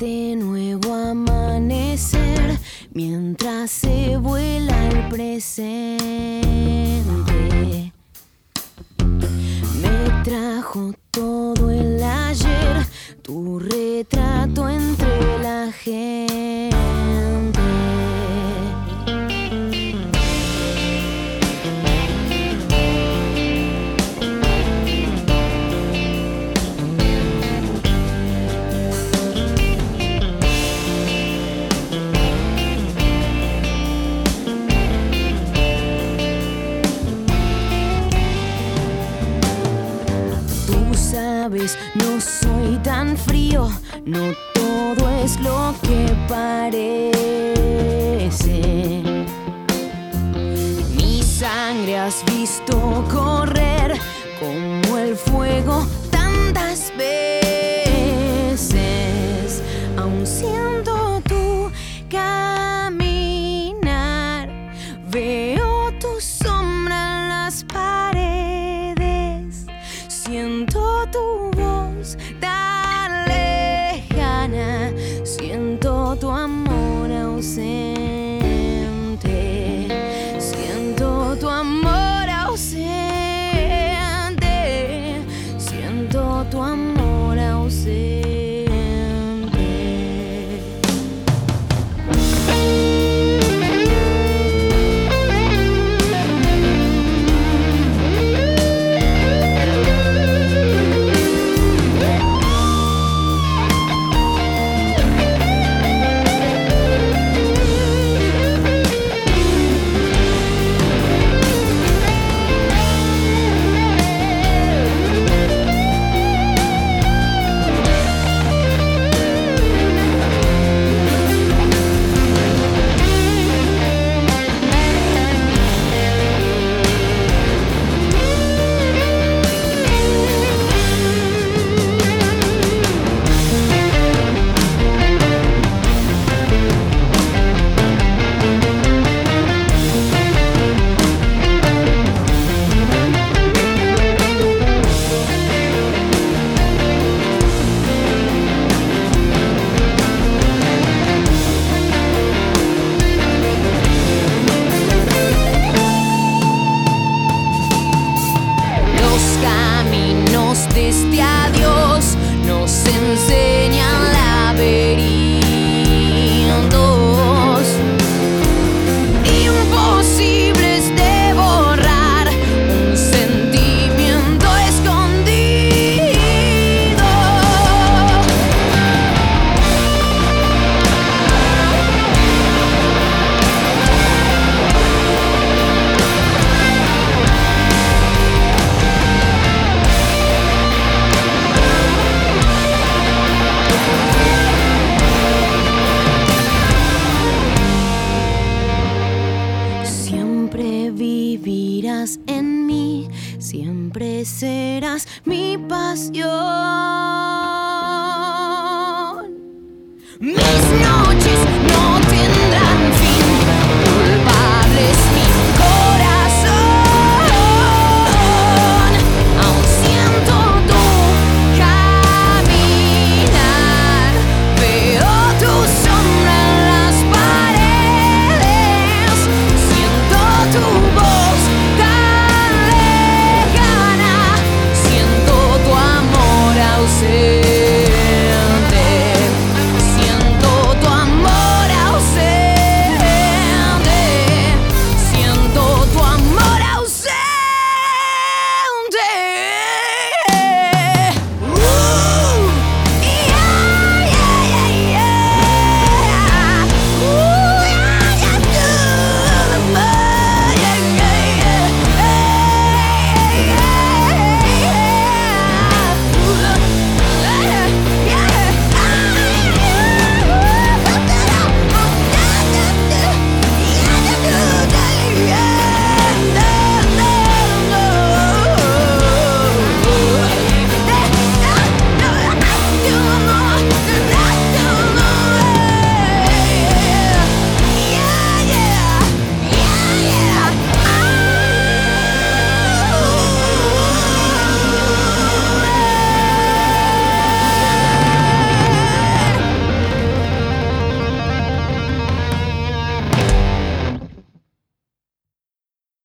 De nuevo amanecer mientras se vuela el presente. Me trajo todo el ayer, tu retrato entre la gente. No soy tan frío, no todo es lo que parece. Mi sangre has visto correr como el fuego tantas veces. Aún siento tu voz tan lejana, siento tu amor ausente, siempre serás mi pasión.